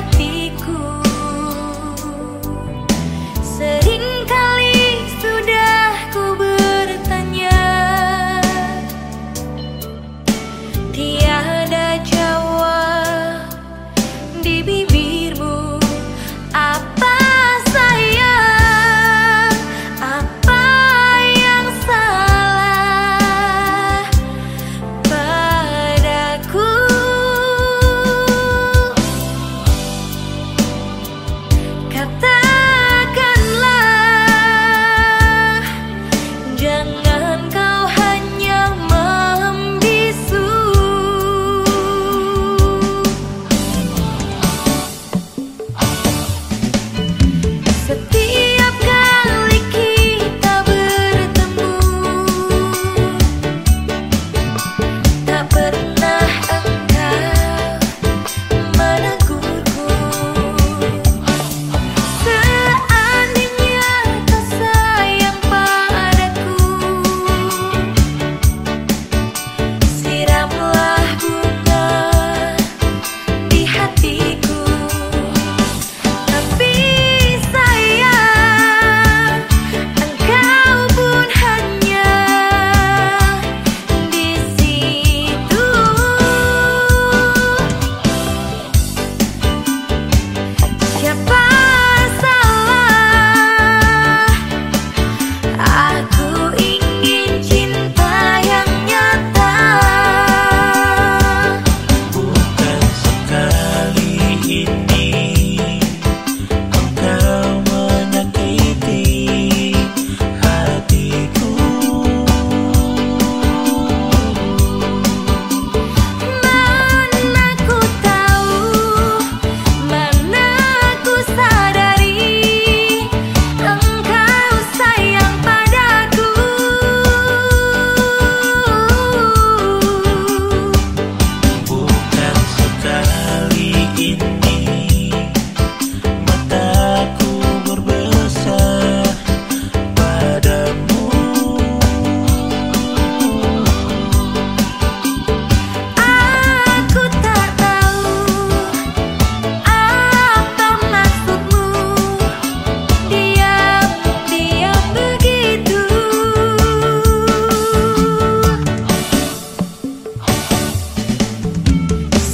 hatiku.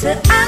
I